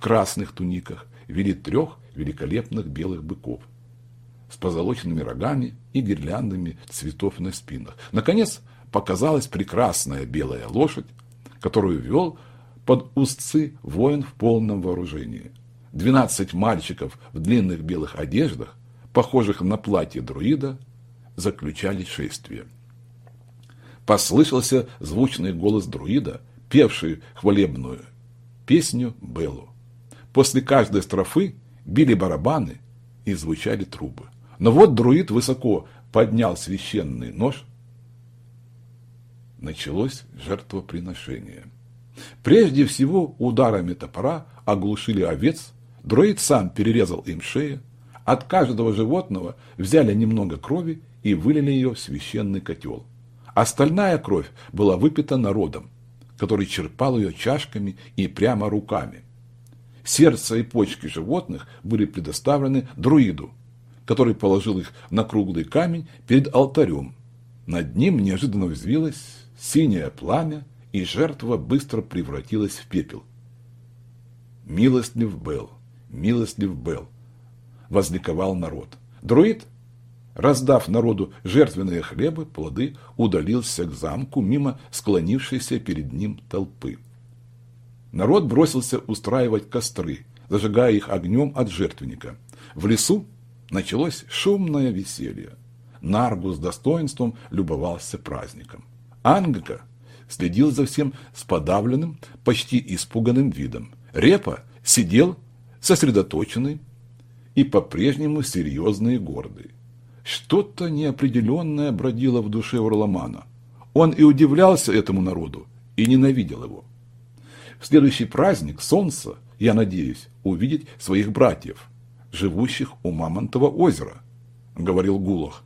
красных туниках вели трех великолепных белых быков с позолоченными рогами и гирляндами цветов на спинах. Наконец показалась прекрасная белая лошадь, которую вел под узцы воин в полном вооружении. Двенадцать мальчиков в длинных белых одеждах, похожих на платье друида, заключали шествие. Послышался звучный голос друида, певший хвалебную песню Беллу. После каждой строфы били барабаны и звучали трубы. Но вот друид высоко поднял священный нож. Началось жертвоприношение. Прежде всего ударами топора оглушили овец, друид сам перерезал им шеи, от каждого животного взяли немного крови и вылили ее в священный котел. Остальная кровь была выпита народом, который черпал ее чашками и прямо руками. Сердце и почки животных были предоставлены друиду, который положил их на круглый камень перед алтарем. Над ним неожиданно взвилось синее пламя, и жертва быстро превратилась в пепел. «Милостлив был, милостлив был!» – возликовал народ. Друид, раздав народу жертвенные хлебы, плоды, удалился к замку мимо склонившейся перед ним толпы. Народ бросился устраивать костры, зажигая их огнем от жертвенника. В лесу началось шумное веселье. Наргу с достоинством любовался праздником. Ангка следил за всем с подавленным, почти испуганным видом. Репа сидел сосредоточенный и по-прежнему серьезный и гордый. Что-то неопределенное бродило в душе Урламана. Он и удивлялся этому народу, и ненавидел его. В следующий праздник солнца я надеюсь увидеть своих братьев, живущих у Мамонтова озера, говорил Гулах.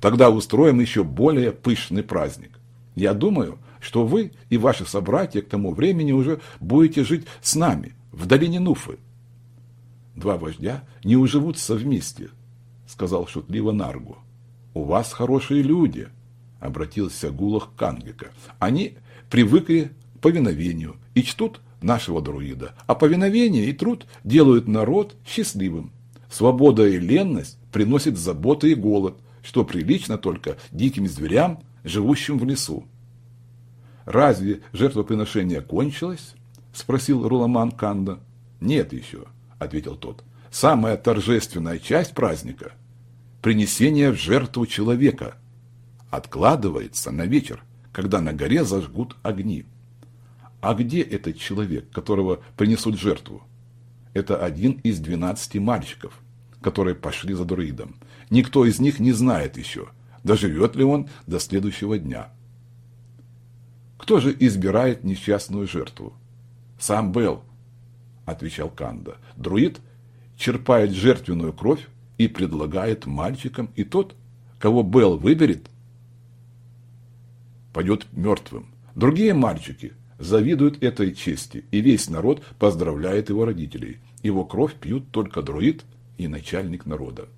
Тогда устроим еще более пышный праздник. Я думаю, что вы и ваши собратья к тому времени уже будете жить с нами в долине Нуфы. Два вождя не уживутся вместе, сказал шутливо Наргу. У вас хорошие люди, обратился Гулах к Ангека. Они привыкли к повиновению и чтут нашего друида, а повиновение и труд делают народ счастливым. Свобода и ленность приносят заботы и голод, что прилично только диким зверям, живущим в лесу. «Разве жертвоприношение кончилось?» – спросил Руламан Канда. «Нет еще», – ответил тот. «Самая торжественная часть праздника – принесение в жертву человека – откладывается на вечер, когда на горе зажгут огни. А где этот человек, которого принесут жертву? Это один из двенадцати мальчиков, которые пошли за друидом. Никто из них не знает еще, доживет ли он до следующего дня. Кто же избирает несчастную жертву? Сам Белл, отвечал Канда. Друид черпает жертвенную кровь и предлагает мальчикам, и тот, кого Белл выберет, пойдет мертвым. Другие мальчики завидуют этой чести, и весь народ поздравляет его родителей. Его кровь пьют только друид и начальник народа.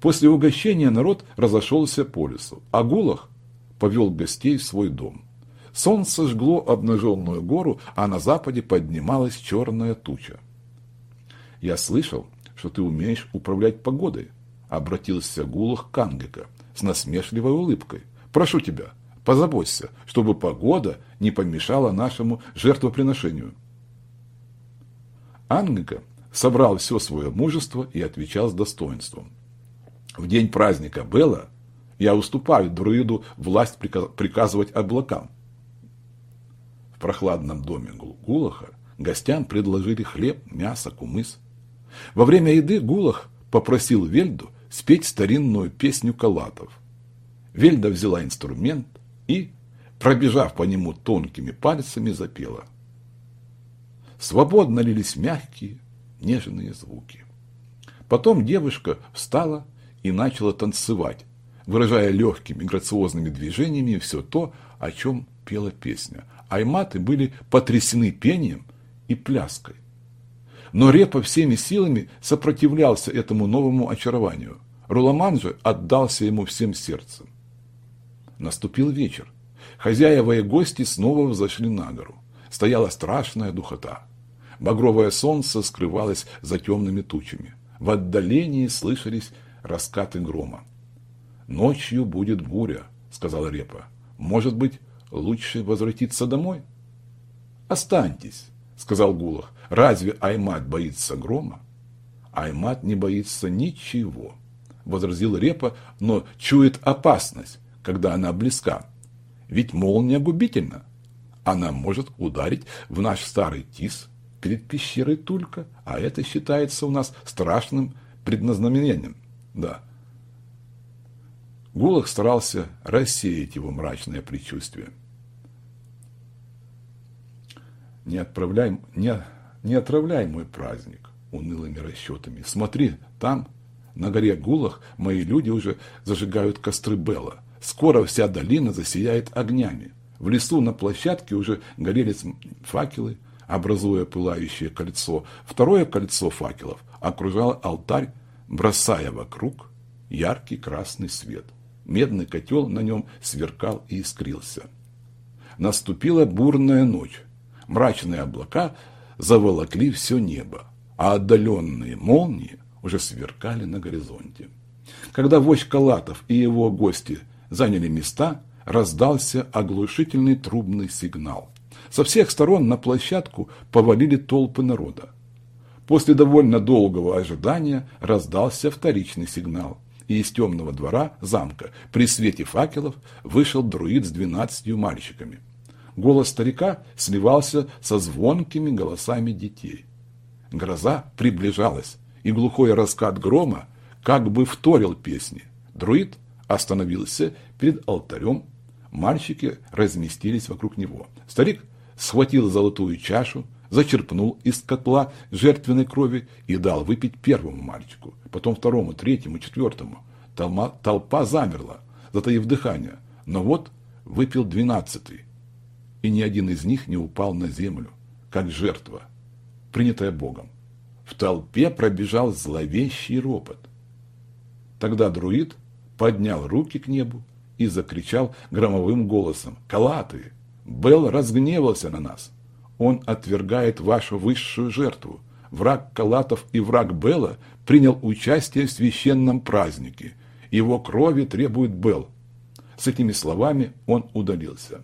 После угощения народ разошелся по лесу, а Гулах повел гостей в свой дом. Солнце жгло обнаженную гору, а на западе поднималась черная туча. «Я слышал, что ты умеешь управлять погодой», — обратился Гулах к Ангека с насмешливой улыбкой. «Прошу тебя, позаботься, чтобы погода не помешала нашему жертвоприношению». Ангека собрал все свое мужество и отвечал с достоинством. В день праздника Белла я уступаю друиду власть приказывать облакам. В прохладном доме Гулаха гостям предложили хлеб, мясо, кумыс. Во время еды Гулах попросил Вельду спеть старинную песню калатов. Вельда взяла инструмент и, пробежав по нему тонкими пальцами, запела. Свободно лились мягкие, нежные звуки. Потом девушка встала и начала танцевать, выражая легкими грациозными движениями все то, о чем пела песня. Айматы были потрясены пением и пляской. Но Репа всеми силами сопротивлялся этому новому очарованию. Руламан же отдался ему всем сердцем. Наступил вечер. Хозяева и гости снова взошли на гору. Стояла страшная духота. Багровое солнце скрывалось за темными тучами. В отдалении слышались раскаты грома. «Ночью будет буря», — сказала Репа. «Может быть, лучше возвратиться домой?» «Останьтесь», — сказал Гулах. «Разве Аймат боится грома?» «Аймат не боится ничего», — возразил Репа, «но чует опасность, когда она близка. Ведь молния губительна. Она может ударить в наш старый тис перед пещерой Тулька, а это считается у нас страшным предназнаменением. Да. Гулах старался рассеять его мрачное предчувствие. Не отправляй, не, не отравляй мой праздник унылыми расчетами. Смотри, там, на горе Гулах, мои люди уже зажигают костры Белла. Скоро вся долина засияет огнями. В лесу на площадке уже горели факелы, образуя пылающее кольцо. Второе кольцо факелов окружало алтарь, бросая вокруг яркий красный свет. Медный котел на нем сверкал и искрился. Наступила бурная ночь. Мрачные облака заволокли все небо, а отдаленные молнии уже сверкали на горизонте. Когда вождь Калатов и его гости заняли места, раздался оглушительный трубный сигнал. Со всех сторон на площадку повалили толпы народа. После довольно долгого ожидания раздался вторичный сигнал, и из темного двора замка при свете факелов вышел друид с двенадцатью мальчиками. Голос старика сливался со звонкими голосами детей. Гроза приближалась, и глухой раскат грома как бы вторил песни. Друид остановился перед алтарем, мальчики разместились вокруг него. Старик схватил золотую чашу, зачерпнул из котла жертвенной крови и дал выпить первому мальчику, потом второму, третьему, четвертому. Толма, толпа замерла, затаив дыхание, но вот выпил двенадцатый, и ни один из них не упал на землю, как жертва, принятая Богом. В толпе пробежал зловещий ропот. Тогда друид поднял руки к небу и закричал громовым голосом «Калаты! Бел разгневался на нас! Он отвергает вашу высшую жертву! Враг Калатов и враг Бела принял участие в священном празднике. Его крови требует Бел!» С этими словами он удалился.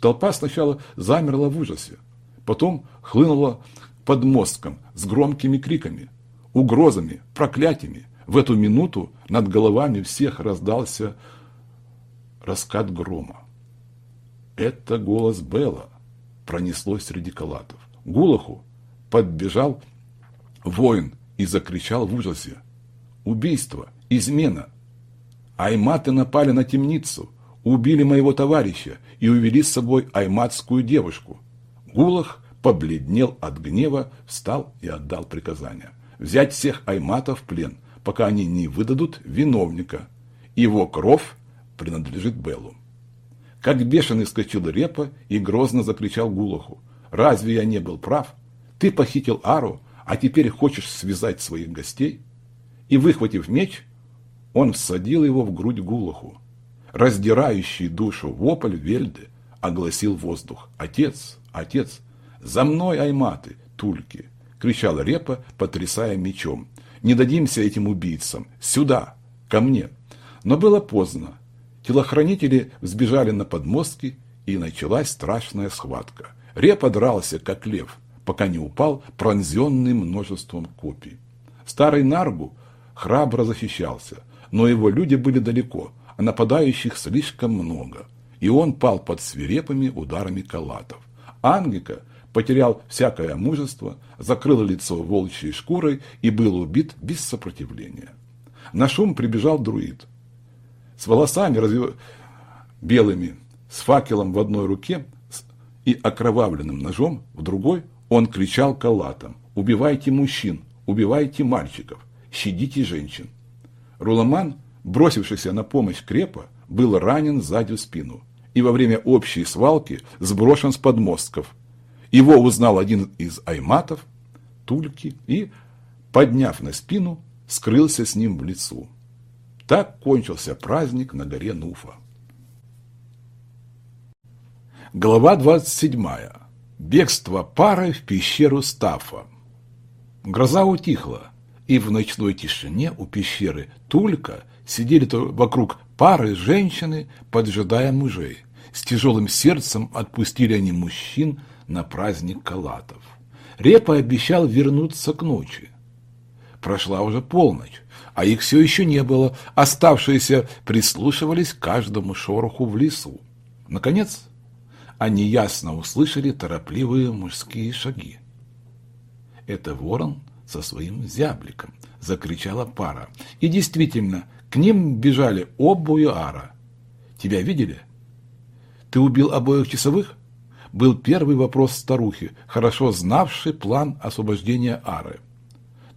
Толпа сначала замерла в ужасе, потом хлынула под мостком с громкими криками, угрозами, проклятиями, в эту минуту над головами всех раздался раскат грома. Это голос Белла пронеслось среди калатов. Гулаху подбежал воин и закричал в ужасе. Убийство, измена. Айматы напали на темницу, убили моего товарища и увели с собой айматскую девушку. Гулах побледнел от гнева, встал и отдал приказание. Взять всех айматов в плен, пока они не выдадут виновника. Его кровь принадлежит Беллу. Как бешеный вскочил Репа и грозно закричал Гулаху. «Разве я не был прав? Ты похитил Ару, а теперь хочешь связать своих гостей?» И, выхватив меч, он всадил его в грудь Гулаху. Раздирающий душу вопль Вельды огласил воздух. «Отец! Отец! За мной, Айматы! Тульки!» — кричал Репа, потрясая мечом. Не дадимся этим убийцам. Сюда, ко мне. Но было поздно. Телохранители взбежали на подмостки, и началась страшная схватка. Репа дрался, как лев, пока не упал, пронзенный множеством копий. Старый Наргу храбро защищался, но его люди были далеко, а нападающих слишком много, и он пал под свирепыми ударами калатов. Ангика потерял всякое мужество, закрыл лицо волчьей шкурой и был убит без сопротивления. На шум прибежал друид. С волосами разве... белыми, с факелом в одной руке и окровавленным ножом в другой, он кричал калатом «Убивайте мужчин, убивайте мальчиков, щадите женщин». Руламан, бросившийся на помощь Крепа, был ранен сзади в спину и во время общей свалки сброшен с подмостков, его узнал один из айматов, Тульки, и, подняв на спину, скрылся с ним в лесу. Так кончился праздник на горе Нуфа. Глава 27. Бегство пары в пещеру Стафа. Гроза утихла, и в ночной тишине у пещеры Тулька сидели вокруг пары женщины, поджидая мужей. С тяжелым сердцем отпустили они мужчин на праздник Калатов. Репа обещал вернуться к ночи. Прошла уже полночь, а их все еще не было. Оставшиеся прислушивались к каждому шороху в лесу. Наконец, они ясно услышали торопливые мужские шаги. Это ворон со своим зябликом, закричала пара. И действительно, к ним бежали оба Ара. Тебя видели? Ты убил обоих часовых? Был первый вопрос старухи, хорошо знавший план освобождения Ары.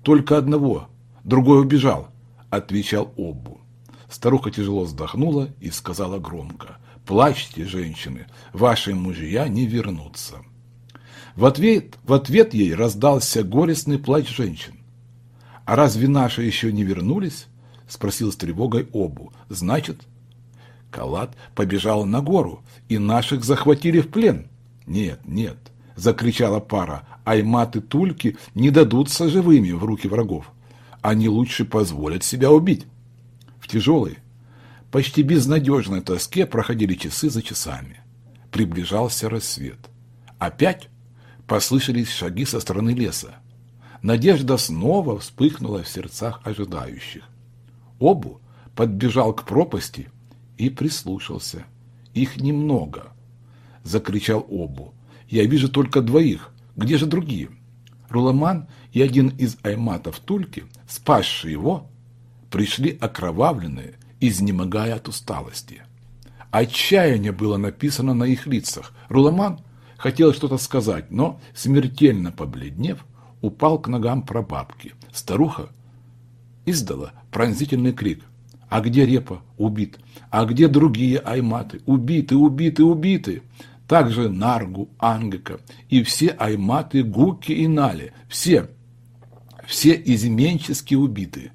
Только одного, другой убежал, отвечал Обу. Старуха тяжело вздохнула и сказала громко, «Плачьте, женщины, ваши мужья не вернутся». В ответ, в ответ ей раздался горестный плач женщин. «А разве наши еще не вернулись?» – спросил с тревогой Обу. «Значит, Калат побежал на гору, и наших захватили в плен?» «Нет, нет», – закричала пара, «айматы тульки не дадутся живыми в руки врагов. Они лучше позволят себя убить». В тяжелой, почти безнадежной тоске проходили часы за часами. Приближался рассвет. Опять послышались шаги со стороны леса. Надежда снова вспыхнула в сердцах ожидающих. Обу подбежал к пропасти и прислушался. «Их немного!» – закричал Обу. «Я вижу только двоих. Где же другие?» Руламан и один из айматов Тульки, спасшие его, пришли окровавленные, изнемогая от усталости. Отчаяние было написано на их лицах. Руламан Хотел что-то сказать, но, смертельно побледнев, упал к ногам прабабки. Старуха издала пронзительный крик. «А где Репа? Убит! А где другие айматы? Убиты, убиты, убиты!» Также Наргу, Ангека и все айматы Гуки и Нали. Все, все изменчески убиты.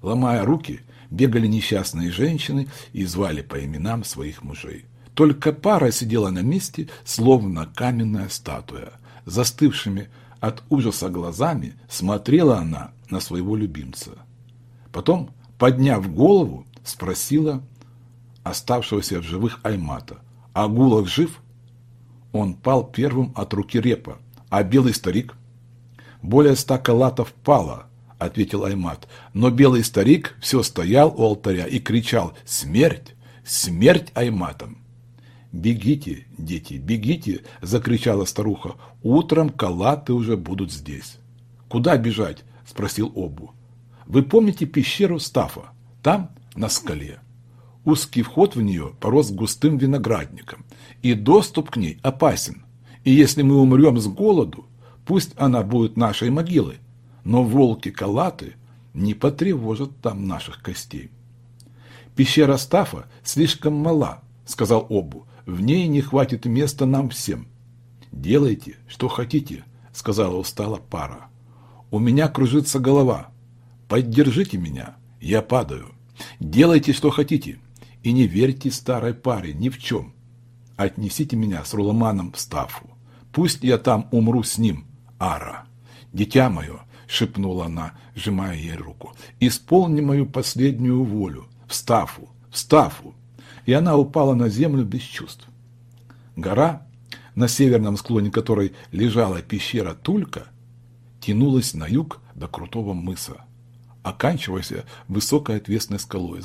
Ломая руки, бегали несчастные женщины и звали по именам своих мужей. Только пара сидела на месте, словно каменная статуя. Застывшими от ужаса глазами смотрела она на своего любимца. Потом, подняв голову, спросила оставшегося в живых Аймата. «А Гулах жив?» Он пал первым от руки репа. «А белый старик?» «Более ста калатов пало», — ответил Аймат. Но белый старик все стоял у алтаря и кричал «Смерть! Смерть Айматам!» «Бегите, дети, бегите!» – закричала старуха. «Утром калаты уже будут здесь». «Куда бежать?» – спросил Обу. «Вы помните пещеру Стафа? Там, на скале. Узкий вход в нее порос густым виноградником, и доступ к ней опасен. И если мы умрем с голоду, пусть она будет нашей могилой, но волки-калаты не потревожат там наших костей». «Пещера Стафа слишком мала», – сказал Обу. В ней не хватит места нам всем. Делайте, что хотите, сказала устала пара. У меня кружится голова. Поддержите меня, я падаю. Делайте, что хотите, и не верьте старой паре ни в чем. Отнесите меня с Руламаном в Стафу. Пусть я там умру с ним, Ара. Дитя мое, шепнула она, сжимая ей руку, исполни мою последнюю волю, в Стафу, в Стафу и она упала на землю без чувств. Гора, на северном склоне которой лежала пещера Тулька, тянулась на юг до крутого мыса, оканчиваясь высокой отвесной скалой.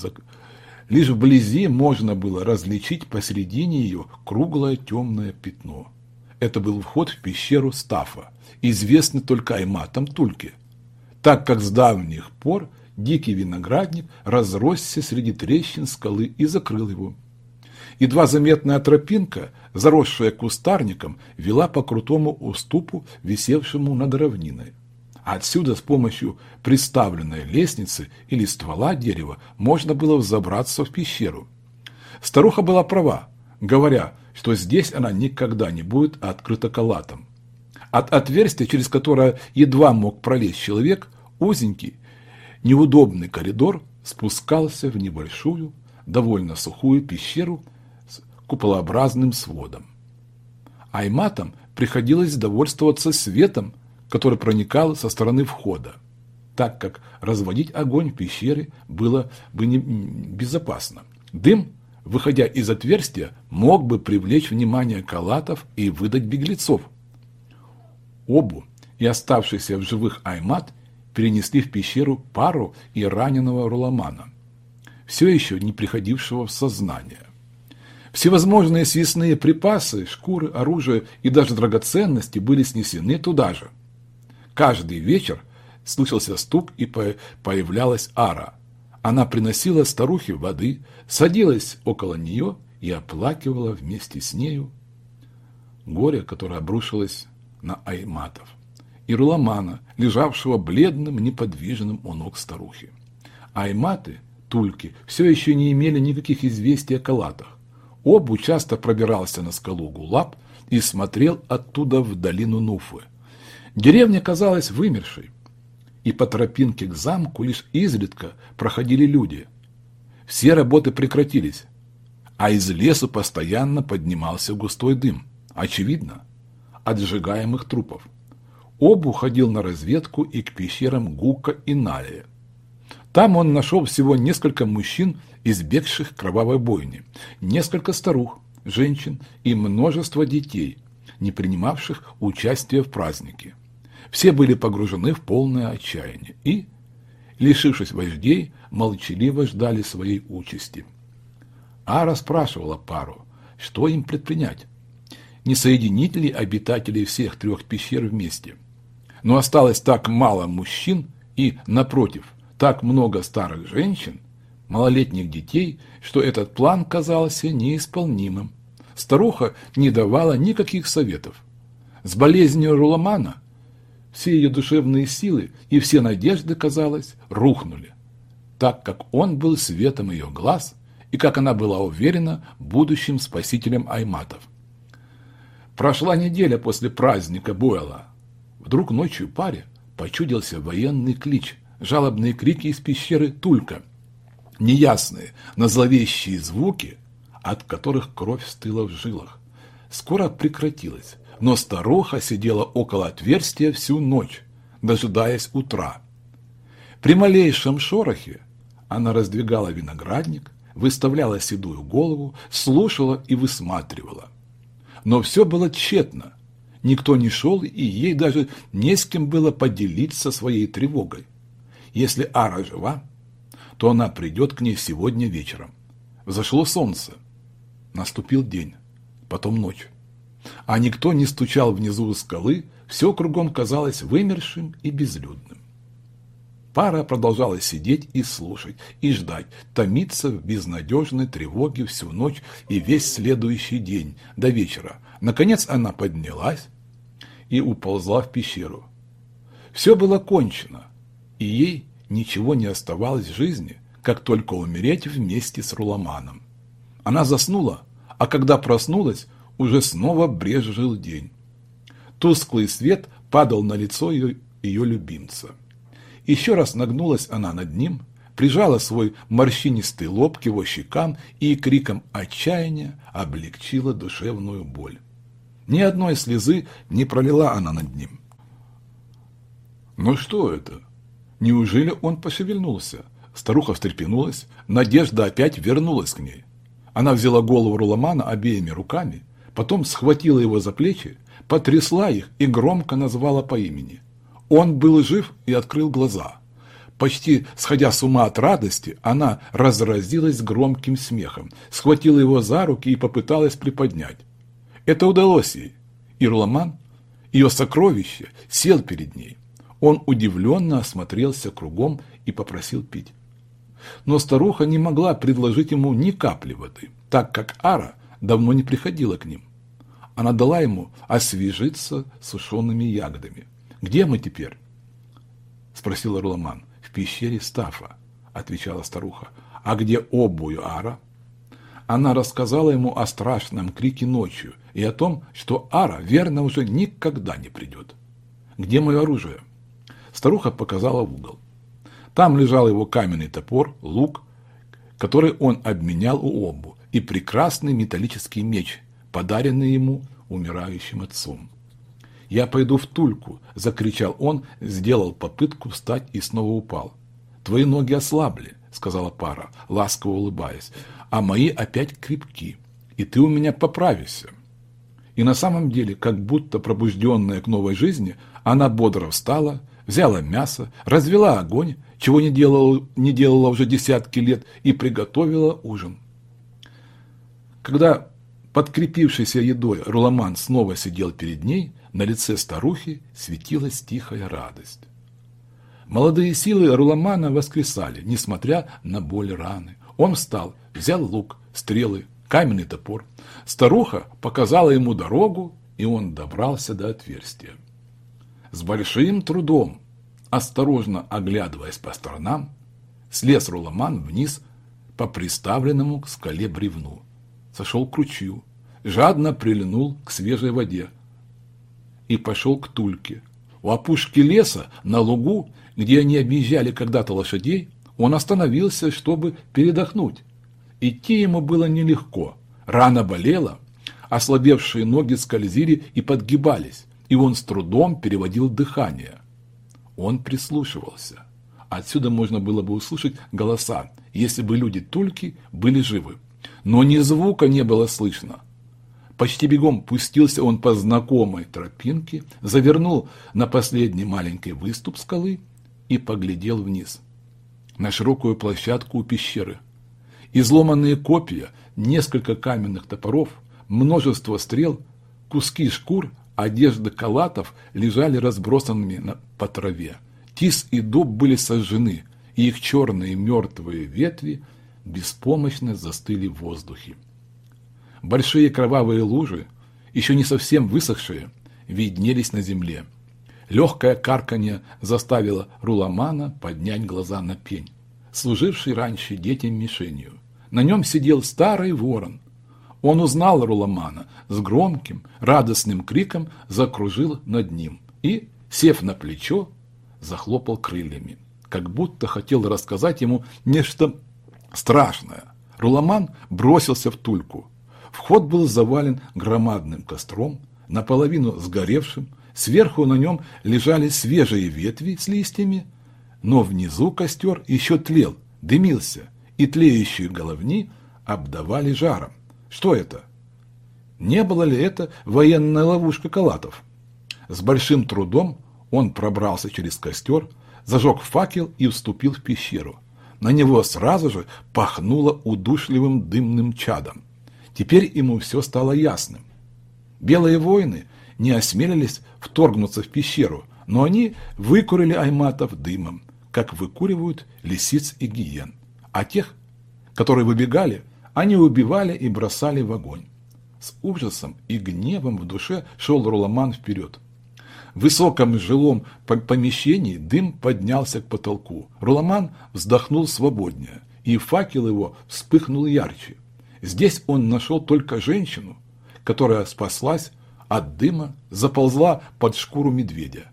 Лишь вблизи можно было различить посередине ее круглое темное пятно. Это был вход в пещеру Стафа, известный только айматам Тульки, так как с давних пор дикий виноградник разросся среди трещин скалы и закрыл его. Едва заметная тропинка, заросшая кустарником, вела по крутому уступу, висевшему над равниной. Отсюда с помощью приставленной лестницы или ствола дерева можно было взобраться в пещеру. Старуха была права, говоря, что здесь она никогда не будет открыта калатом. От отверстия, через которое едва мог пролезть человек, узенький Неудобный коридор спускался в небольшую, довольно сухую пещеру с куполообразным сводом. Айматам приходилось довольствоваться светом, который проникал со стороны входа, так как разводить огонь в пещере было бы не безопасно. Дым, выходя из отверстия, мог бы привлечь внимание калатов и выдать беглецов. Обу и оставшийся в живых Аймат перенесли в пещеру пару и раненого Руламана, все еще не приходившего в сознание. Всевозможные съестные припасы, шкуры, оружие и даже драгоценности были снесены туда же. Каждый вечер слышался стук и появлялась Ара. Она приносила старухе воды, садилась около нее и оплакивала вместе с нею горе, которое обрушилось на Айматов и Руламана, лежавшего бледным, неподвижным у ног старухи. Айматы, тульки, все еще не имели никаких известий о калатах. Обу часто пробирался на скалу Гулаб и смотрел оттуда в долину Нуфы. Деревня казалась вымершей, и по тропинке к замку лишь изредка проходили люди. Все работы прекратились, а из лесу постоянно поднимался густой дым, очевидно, от сжигаемых трупов. Обу ходил на разведку и к пещерам Гука и Налия. Там он нашел всего несколько мужчин, избегших кровавой бойни, несколько старух, женщин и множество детей, не принимавших участия в празднике. Все были погружены в полное отчаяние и, лишившись вождей, молчаливо ждали своей участи. Ара спрашивала пару, что им предпринять. Не соединить ли обитателей всех трех пещер вместе? Но осталось так мало мужчин и, напротив, так много старых женщин, малолетних детей, что этот план казался неисполнимым. Старуха не давала никаких советов. С болезнью Руламана все ее душевные силы и все надежды, казалось, рухнули, так как он был светом ее глаз и как она была уверена будущим спасителем Айматов. Прошла неделя после праздника Буэла. Вдруг ночью паре почудился военный клич – жалобные крики из пещеры Тулька, неясные, но зловещие звуки, от которых кровь стыла в жилах. Скоро прекратилось, но старуха сидела около отверстия всю ночь, дожидаясь утра. При малейшем шорохе она раздвигала виноградник, выставляла седую голову, слушала и высматривала. Но все было тщетно. Никто не шел, и ей даже не с кем было поделиться своей тревогой. Если Ара жива, то она придет к ней сегодня вечером. Взошло солнце. Наступил день, потом ночь. А никто не стучал внизу скалы, все кругом казалось вымершим и безлюдным. Пара продолжала сидеть и слушать, и ждать, томиться в безнадежной тревоге всю ночь и весь следующий день, до вечера. Наконец она поднялась и уползла в пещеру. Все было кончено и ей ничего не оставалось в жизни, как только умереть вместе с Руламаном. Она заснула, а когда проснулась, уже снова брежил день. Тусклый свет падал на лицо ее, ее любимца. Еще раз нагнулась она над ним, прижала свой морщинистый лоб к его щекам и криком отчаяния облегчила душевную боль. Ни одной слезы не пролила она над ним. «Ну что это?» Неужели он пошевельнулся? Старуха встрепенулась, надежда опять вернулась к ней. Она взяла голову Руламана обеими руками, потом схватила его за плечи, потрясла их и громко назвала по имени. Он был жив и открыл глаза. Почти сходя с ума от радости, она разразилась громким смехом, схватила его за руки и попыталась приподнять. Это удалось ей, и Руламан, ее сокровище, сел перед ней. Он удивленно осмотрелся кругом и попросил пить. Но старуха не могла предложить ему ни капли воды, так как Ара давно не приходила к ним. Она дала ему освежиться сушеными ягодами. «Где мы теперь?» – спросил Руламан. «В пещере Стафа», – отвечала старуха. «А где обую Ара?» Она рассказала ему о страшном крике ночью и о том, что Ара верно уже никогда не придет. «Где мое оружие?» Старуха показала в угол. Там лежал его каменный топор, лук, который он обменял у Обу, и прекрасный металлический меч, подаренный ему умирающим отцом. «Я пойду в Тульку!» – закричал он, сделал попытку встать и снова упал. «Твои ноги ослабли», – сказала пара, ласково улыбаясь, – «а мои опять крепки, и ты у меня поправишься». И на самом деле, как будто пробужденная к новой жизни, она бодро встала, взяла мясо, развела огонь, чего не делала, не делала уже десятки лет, и приготовила ужин. Когда подкрепившийся едой Руламан снова сидел перед ней, на лице старухи светилась тихая радость. Молодые силы Руламана воскресали, несмотря на боль раны. Он встал, взял лук, стрелы, каменный топор. Старуха показала ему дорогу, и он добрался до отверстия. С большим трудом, осторожно оглядываясь по сторонам, слез Руламан вниз по приставленному к скале бревну. Сошел к ручью, жадно прильнул к свежей воде и пошел к Тульке. У опушки леса, на лугу, где они объезжали когда-то лошадей, он остановился, чтобы передохнуть. Идти ему было нелегко. Рана болела, ослабевшие ноги скользили и подгибались, и он с трудом переводил дыхание. Он прислушивался. Отсюда можно было бы услышать голоса, если бы люди Тульки были живы. Но ни звука не было слышно. Почти бегом пустился он по знакомой тропинке, завернул на последний маленький выступ скалы и поглядел вниз, на широкую площадку у пещеры. Изломанные копья, несколько каменных топоров, множество стрел, куски шкур, одежды калатов лежали разбросанными на, по траве. Тис и дуб были сожжены, и их черные мертвые ветви беспомощно застыли в воздухе. Большие кровавые лужи, еще не совсем высохшие, виднелись на земле. Легкое карканье заставило Руламана поднять глаза на пень, служивший раньше детям мишенью. На нем сидел старый ворон. Он узнал Руламана, с громким, радостным криком закружил над ним и, сев на плечо, захлопал крыльями, как будто хотел рассказать ему нечто страшное. Руламан бросился в тульку. Вход был завален громадным костром, наполовину сгоревшим, сверху на нем лежали свежие ветви с листьями, но внизу костер еще тлел, дымился, и тлеющие головни обдавали жаром. Что это? Не было ли это военная ловушка калатов? С большим трудом он пробрался через костер, зажег факел и вступил в пещеру. На него сразу же пахнуло удушливым дымным чадом. Теперь ему все стало ясным. Белые воины не осмелились вторгнуться в пещеру, но они выкурили айматов дымом, как выкуривают лисиц и гиен а тех, которые выбегали, они убивали и бросали в огонь. С ужасом и гневом в душе шел Руламан вперед. Высоком жилом помещении дым поднялся к потолку. Руламан вздохнул свободнее, и факел его вспыхнул ярче. Здесь он нашел только женщину, которая спаслась от дыма, заползла под шкуру медведя.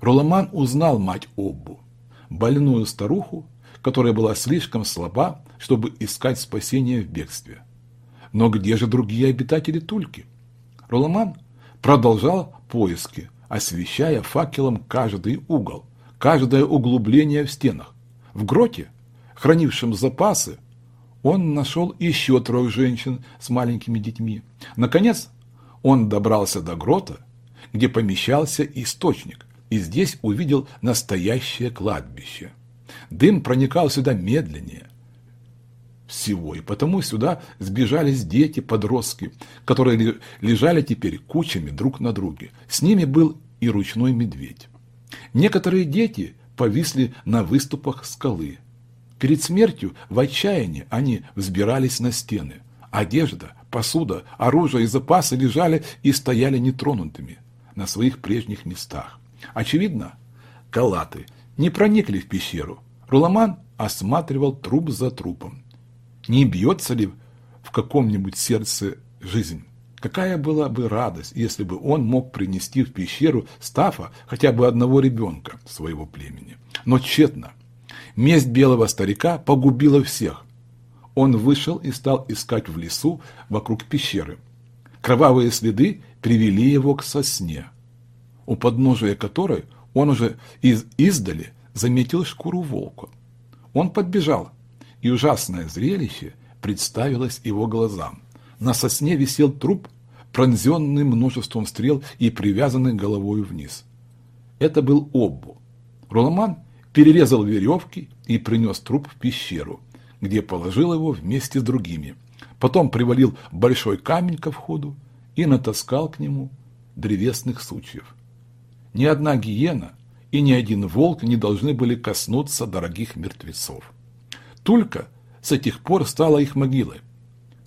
Руламан узнал мать Оббу, больную старуху, которая была слишком слаба, чтобы искать спасение в бегстве. Но где же другие обитатели Тульки? Роламан продолжал поиски, освещая факелом каждый угол, каждое углубление в стенах. В гроте, хранившем запасы, он нашел еще трех женщин с маленькими детьми. Наконец, он добрался до грота, где помещался источник, и здесь увидел настоящее кладбище. Дым проникал сюда медленнее всего, и потому сюда сбежались дети, подростки, которые лежали теперь кучами друг на друге. С ними был и ручной медведь. Некоторые дети повисли на выступах скалы. Перед смертью в отчаянии они взбирались на стены. Одежда, посуда, оружие и запасы лежали и стояли нетронутыми на своих прежних местах. Очевидно, калаты не проникли в пещеру, Руламан осматривал труп за трупом. Не бьется ли в каком-нибудь сердце жизнь? Какая была бы радость, если бы он мог принести в пещеру Стафа хотя бы одного ребенка своего племени. Но тщетно. Месть белого старика погубила всех. Он вышел и стал искать в лесу вокруг пещеры. Кровавые следы привели его к сосне. у подножия которой он уже из издали заметил шкуру волка. Он подбежал, и ужасное зрелище представилось его глазам. На сосне висел труп, пронзенный множеством стрел и привязанный головой вниз. Это был Оббу. Роламан перерезал веревки и принес труп в пещеру, где положил его вместе с другими. Потом привалил большой камень ко входу и натаскал к нему древесных сучьев. Ни одна гиена и ни один волк не должны были коснуться дорогих мертвецов. Тулька с этих пор стала их могилой.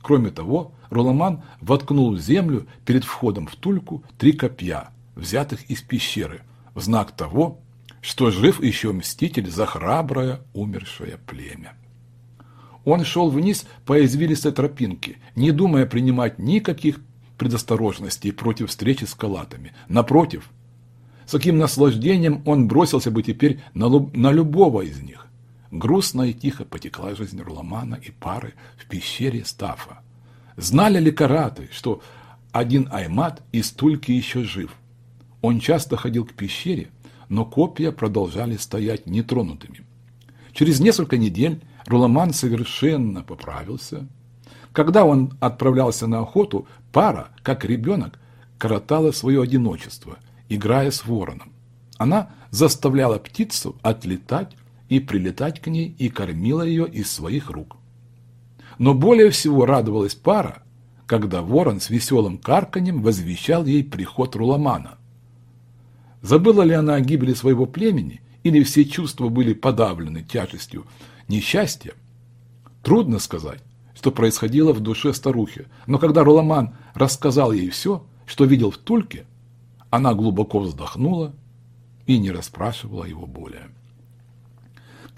Кроме того, Роламан воткнул в землю перед входом в Тульку три копья, взятых из пещеры, в знак того, что жив еще мститель за храброе умершее племя. Он шел вниз по извилистой тропинке, не думая принимать никаких предосторожностей против встречи с калатами. Напротив, с каким наслаждением он бросился бы теперь на, на любого из них. Грустно и тихо потекла жизнь Руламана и пары в пещере Стафа. Знали ли караты, что один Аймат из Тульки еще жив? Он часто ходил к пещере, но копья продолжали стоять нетронутыми. Через несколько недель Руламан совершенно поправился. Когда он отправлялся на охоту, пара, как ребенок, коротала свое одиночество, играя с вороном. Она заставляла птицу отлетать и прилетать к ней и кормила ее из своих рук. Но более всего радовалась пара, когда ворон с веселым карканьем возвещал ей приход Руламана. Забыла ли она о гибели своего племени, или все чувства были подавлены тяжестью несчастья? Трудно сказать, что происходило в душе старухи, но когда Руламан рассказал ей все, что видел в Тульке, она глубоко вздохнула и не расспрашивала его более.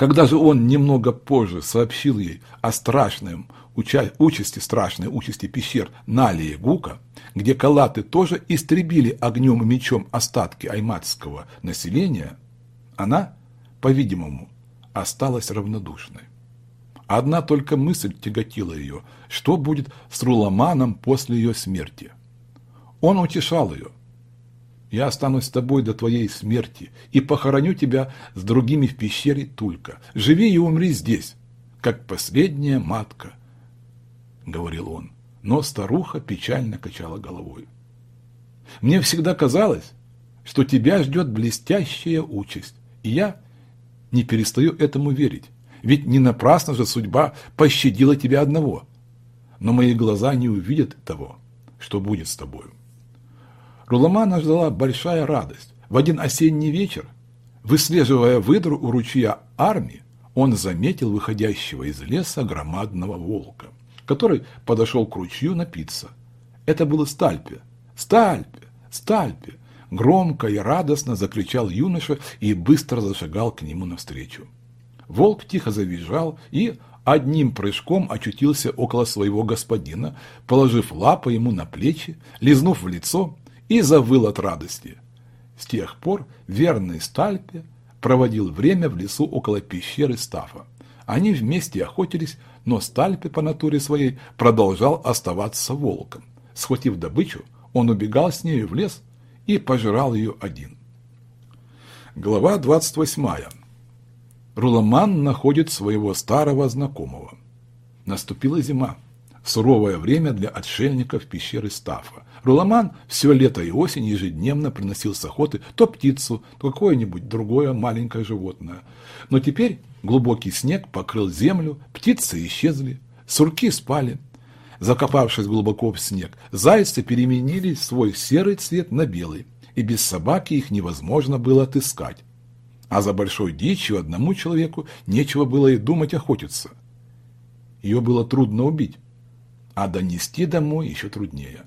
Когда же он немного позже сообщил ей о страшном уча участи, страшной участи пещер Налии Гука, где калаты тоже истребили огнем и мечом остатки айматского населения, она, по-видимому, осталась равнодушной. Одна только мысль тяготила ее, что будет с Руламаном после ее смерти. Он утешал ее – я останусь с тобой до твоей смерти и похороню тебя с другими в пещере Тулька. Живи и умри здесь, как последняя матка, — говорил он. Но старуха печально качала головой. Мне всегда казалось, что тебя ждет блестящая участь, и я не перестаю этому верить. Ведь не напрасно же судьба пощадила тебя одного. Но мои глаза не увидят того, что будет с тобою. Руламана ждала большая радость. В один осенний вечер, выслеживая выдру у ручья армии, он заметил выходящего из леса громадного волка, который подошел к ручью напиться. Это было Стальпе. «Стальпе! Стальпе!» Громко и радостно закричал юноша и быстро зашагал к нему навстречу. Волк тихо завизжал и одним прыжком очутился около своего господина, положив лапы ему на плечи, лизнув в лицо и завыл от радости. С тех пор верный Стальпе проводил время в лесу около пещеры Стафа. Они вместе охотились, но Стальпе по натуре своей продолжал оставаться волком. Схватив добычу, он убегал с нею в лес и пожирал ее один. Глава 28. Руламан находит своего старого знакомого. Наступила зима, суровое время для отшельников пещеры Стафа. Руламан все лето и осень ежедневно приносил с охоты то птицу, то какое-нибудь другое маленькое животное. Но теперь глубокий снег покрыл землю, птицы исчезли, сурки спали. Закопавшись глубоко в снег, зайцы переменили свой серый цвет на белый, и без собаки их невозможно было отыскать. А за большой дичью одному человеку нечего было и думать охотиться. Ее было трудно убить, а донести домой еще труднее.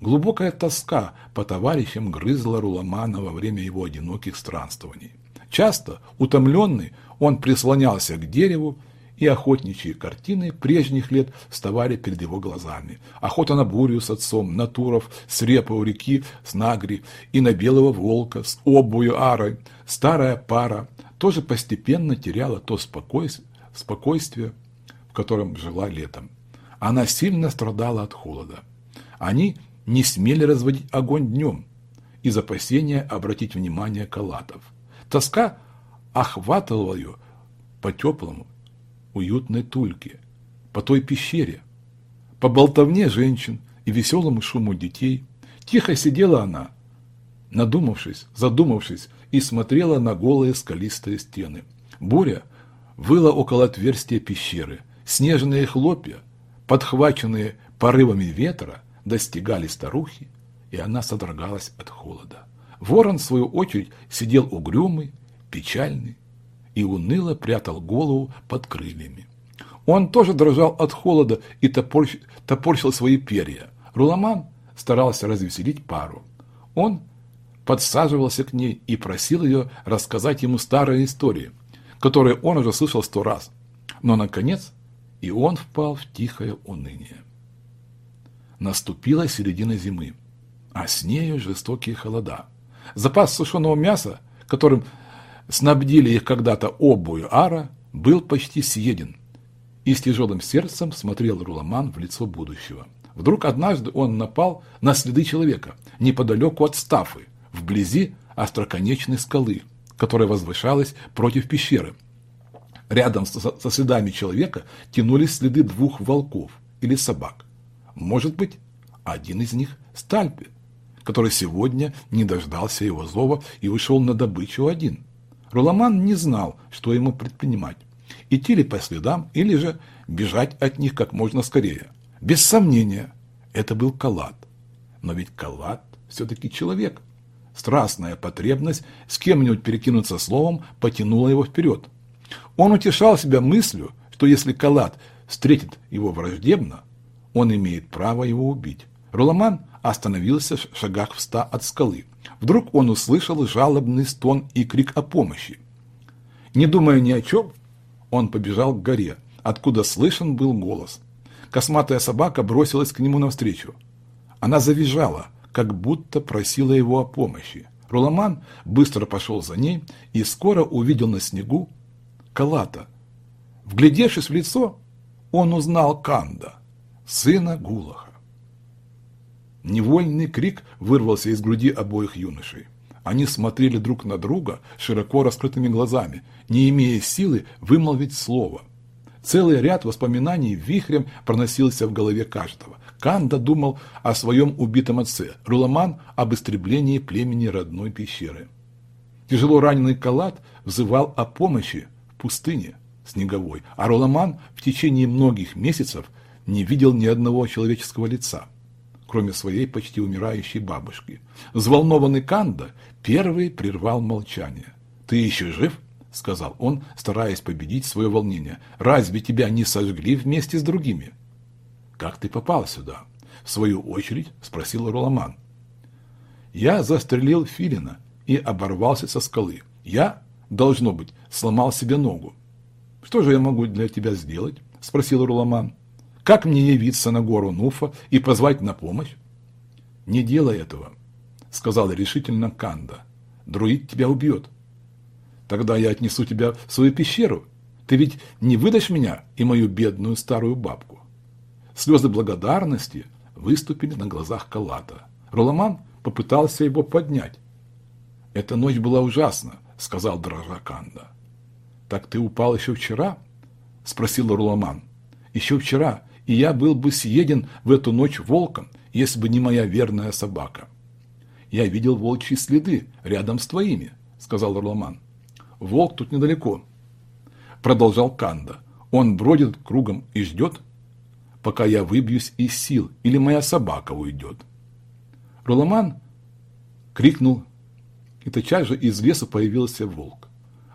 Глубокая тоска по товарищам грызла Руламана во время его одиноких странствований. Часто, утомленный, он прислонялся к дереву, и охотничьи картины прежних лет вставали перед его глазами. Охота на бурю с отцом, на туров, с репой у реки, с нагри, и на белого волка, с обую арой. Старая пара тоже постепенно теряла то спокойствие, в котором жила летом. Она сильно страдала от холода. Они не смели разводить огонь днем, из опасения обратить внимание калатов. Тоска охватывала ее по теплому, уютной тульке, по той пещере, по болтовне женщин и веселому шуму детей. Тихо сидела она, надумавшись, задумавшись, и смотрела на голые скалистые стены. Буря выла около отверстия пещеры. Снежные хлопья, подхваченные порывами ветра, достигали старухи, и она содрогалась от холода. Ворон, в свою очередь, сидел угрюмый, печальный и уныло прятал голову под крыльями. Он тоже дрожал от холода и топорщ... топорщил свои перья. Руламан старался развеселить пару. Он подсаживался к ней и просил ее рассказать ему старые истории, которые он уже слышал сто раз. Но, наконец, и он впал в тихое уныние. Наступила середина зимы, а с нею жестокие холода. Запас сушеного мяса, которым снабдили их когда-то обую ара, был почти съеден, и с тяжелым сердцем смотрел Руламан в лицо будущего. Вдруг однажды он напал на следы человека неподалеку от Стафы, вблизи остроконечной скалы, которая возвышалась против пещеры. Рядом со следами человека тянулись следы двух волков или собак. Может быть, один из них – Стальпи, который сегодня не дождался его зова и ушел на добычу один. Руламан не знал, что ему предпринимать – идти ли по следам или же бежать от них как можно скорее. Без сомнения, это был Калат. Но ведь Калат все-таки человек – Страстная потребность с кем-нибудь перекинуться словом потянула его вперед. Он утешал себя мыслью, что если Калат встретит его враждебно, он имеет право его убить. Руламан остановился в шагах в ста от скалы. Вдруг он услышал жалобный стон и крик о помощи. Не думая ни о чем, он побежал к горе, откуда слышен был голос. Косматая собака бросилась к нему навстречу. Она завизжала – как будто просила его о помощи. Руламан быстро пошел за ней и скоро увидел на снегу Калата. Вглядевшись в лицо, он узнал Канда, сына Гулаха. Невольный крик вырвался из груди обоих юношей. Они смотрели друг на друга широко раскрытыми глазами, не имея силы вымолвить слово. Целый ряд воспоминаний вихрем проносился в голове каждого. Канда думал о своем убитом отце, Руламан об истреблении племени родной пещеры. Тяжело раненый Калат взывал о помощи в пустыне снеговой, а Руламан в течение многих месяцев не видел ни одного человеческого лица, кроме своей почти умирающей бабушки. Взволнованный Канда первый прервал молчание. «Ты еще жив?» – сказал он, стараясь победить свое волнение. «Разве тебя не сожгли вместе с другими?» «Как ты попал сюда?» – в свою очередь спросил Роламан. «Я застрелил Филина и оборвался со скалы. Я, должно быть, сломал себе ногу. Что же я могу для тебя сделать?» – спросил Руламан. «Как мне явиться на гору Нуфа и позвать на помощь?» «Не делай этого», – сказал решительно Канда. «Друид тебя убьет». Тогда я отнесу тебя в свою пещеру. Ты ведь не выдашь меня и мою бедную старую бабку. Слезы благодарности выступили на глазах Калата. Роламан попытался его поднять. «Эта ночь была ужасна», — сказал дрожа Канда. «Так ты упал еще вчера?» — спросил Руламан. «Еще вчера, и я был бы съеден в эту ночь волком, если бы не моя верная собака». «Я видел волчьи следы рядом с твоими», — сказал Руламан. Волк тут недалеко. Продолжал Канда. Он бродит кругом и ждет, пока я выбьюсь из сил или моя собака уйдет. Руламан крикнул, и тотчас же из леса появился волк.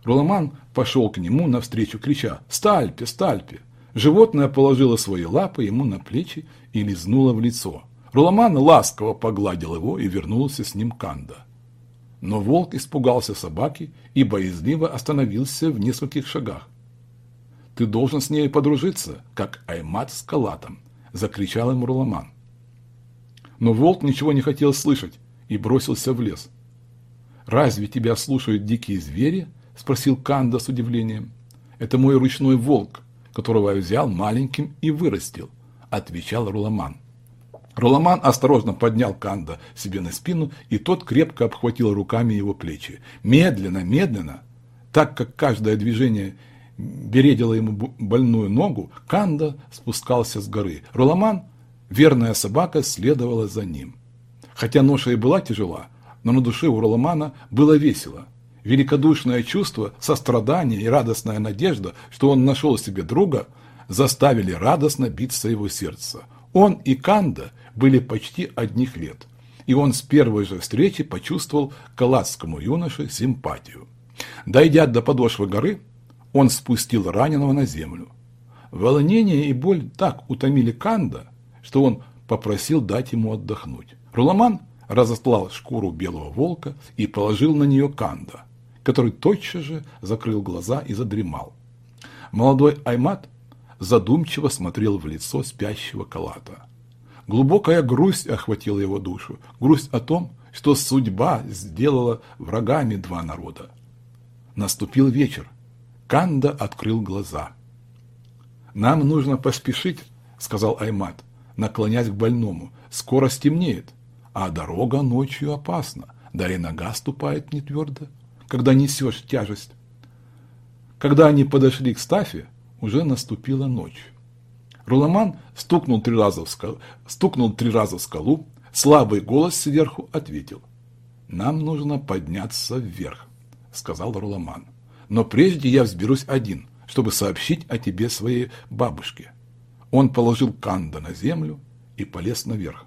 Руламан пошел к нему навстречу, крича «Стальпе, Стальпе!». Животное положило свои лапы ему на плечи и лизнуло в лицо. Руламан ласково погладил его и вернулся с ним Канда. Но волк испугался собаки и боязливо остановился в нескольких шагах. «Ты должен с ней подружиться, как Аймат с Калатом!» – закричал ему Руламан. Но волк ничего не хотел слышать и бросился в лес. «Разве тебя слушают дикие звери?» – спросил Канда с удивлением. «Это мой ручной волк, которого я взял маленьким и вырастил», – отвечал Руламан. Роламан осторожно поднял Канда себе на спину, и тот крепко обхватил руками его плечи. Медленно, медленно, так как каждое движение бередило ему больную ногу, Канда спускался с горы. Роламан, верная собака, следовала за ним. Хотя ноша и была тяжела, но на душе у Роламана было весело. Великодушное чувство, сострадание и радостная надежда, что он нашел себе друга, заставили радостно биться его сердце. Он и Канда были почти одних лет, и он с первой же встречи почувствовал к калацкому юноше симпатию. Дойдя до подошвы горы, он спустил раненого на землю. Волнение и боль так утомили Канда, что он попросил дать ему отдохнуть. Руламан разослал шкуру белого волка и положил на нее Канда, который тотчас же закрыл глаза и задремал. Молодой Аймат задумчиво смотрел в лицо спящего Калата. Глубокая грусть охватила его душу, грусть о том, что судьба сделала врагами два народа. Наступил вечер. Канда открыл глаза. «Нам нужно поспешить», — сказал Аймат, наклонясь к больному. «Скоро стемнеет, а дорога ночью опасна, да и ступает не твердо, когда несешь тяжесть». Когда они подошли к Стафе, уже наступила ночь. Руламан стукнул три раза в скалу, стукнул три раза в скалу, слабый голос сверху ответил. «Нам нужно подняться вверх», — сказал Руламан. «Но прежде я взберусь один, чтобы сообщить о тебе своей бабушке». Он положил Канда на землю и полез наверх.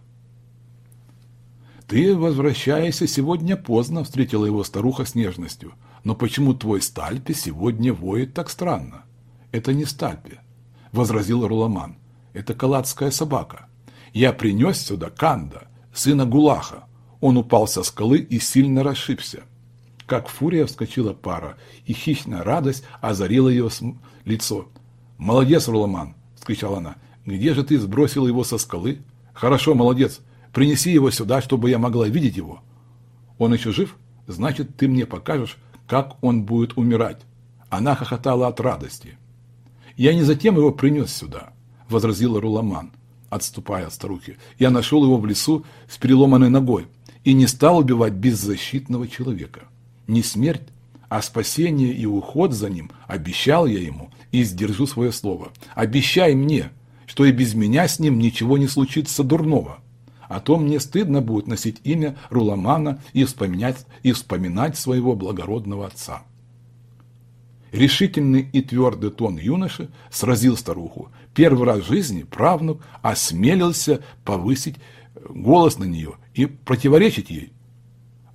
«Ты возвращаешься сегодня поздно», — встретила его старуха с нежностью. «Но почему твой Стальпи сегодня воет так странно?» «Это не Стальпи», – возразил Руламан. «Это калацкая собака. Я принес сюда Канда, сына Гулаха. Он упал со скалы и сильно расшибся». Как фурия вскочила пара, и хищная радость озарила ее лицо. «Молодец, Руламан!» – вскричала она. «Где же ты сбросил его со скалы?» «Хорошо, молодец. Принеси его сюда, чтобы я могла видеть его». «Он еще жив? Значит, ты мне покажешь, как он будет умирать». Она хохотала от радости. «Я не затем его принес сюда», – возразил Руламан, отступая от старухи. «Я нашел его в лесу с переломанной ногой и не стал убивать беззащитного человека. Не смерть, а спасение и уход за ним обещал я ему и сдержу свое слово. Обещай мне, что и без меня с ним ничего не случится дурного. А то мне стыдно будет носить имя Руламана и вспоминать, и вспоминать своего благородного отца». Решительный и твердый тон юноши сразил старуху. Первый раз в жизни правнук осмелился повысить голос на нее и противоречить ей.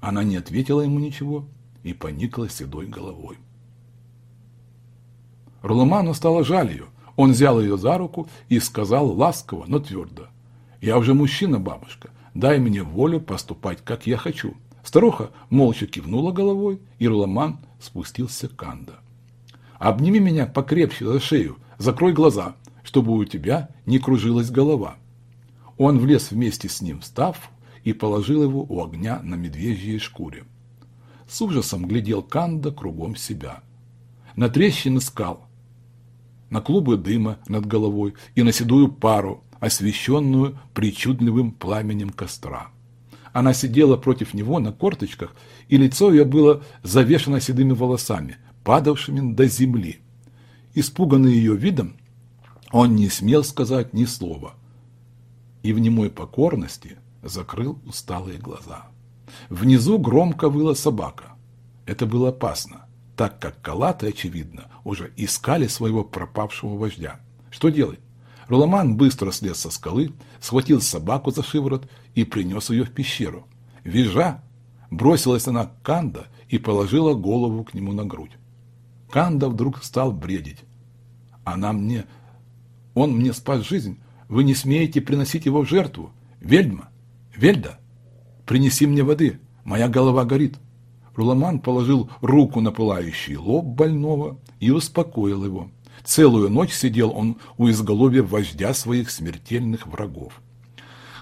Она не ответила ему ничего и поникла седой головой. Руламану стало жаль ее. Он взял ее за руку и сказал ласково, но твердо. «Я уже мужчина, бабушка. Дай мне волю поступать, как я хочу». Старуха молча кивнула головой, и Руламан спустился к Канда. Обними меня покрепче за шею, закрой глаза, чтобы у тебя не кружилась голова. Он влез вместе с ним в став и положил его у огня на медвежьей шкуре. С ужасом глядел Канда кругом себя. На трещины скал, на клубы дыма над головой и на седую пару, освещенную причудливым пламенем костра. Она сидела против него на корточках, и лицо ее было завешено седыми волосами, падавшими до земли. Испуганный ее видом, он не смел сказать ни слова и в немой покорности закрыл усталые глаза. Внизу громко выла собака. Это было опасно, так как калаты, очевидно, уже искали своего пропавшего вождя. Что делать? Руламан быстро слез со скалы, схватил собаку за шиворот и принес ее в пещеру. Визжа, бросилась она к Канда и положила голову к нему на грудь. Канда вдруг стал бредить. Она мне... Он мне спас жизнь. Вы не смеете приносить его в жертву. Вельма! Вельда! Принеси мне воды. Моя голова горит. Руламан положил руку на пылающий лоб больного и успокоил его. Целую ночь сидел он у изголовья вождя своих смертельных врагов.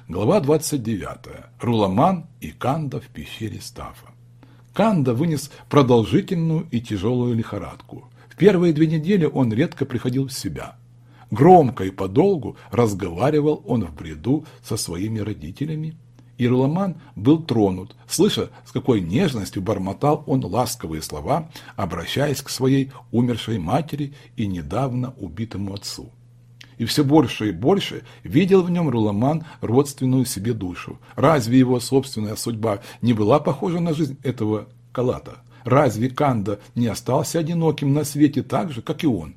Глава 29. Руламан и Канда в пещере Стафа. Канда вынес продолжительную и тяжелую лихорадку. В первые две недели он редко приходил в себя. Громко и подолгу разговаривал он в бреду со своими родителями. И Руламан был тронут, слыша, с какой нежностью бормотал он ласковые слова, обращаясь к своей умершей матери и недавно убитому отцу. И все больше и больше видел в нем Руламан родственную себе душу. Разве его собственная судьба не была похожа на жизнь этого Калата? Разве Канда не остался одиноким на свете так же, как и он?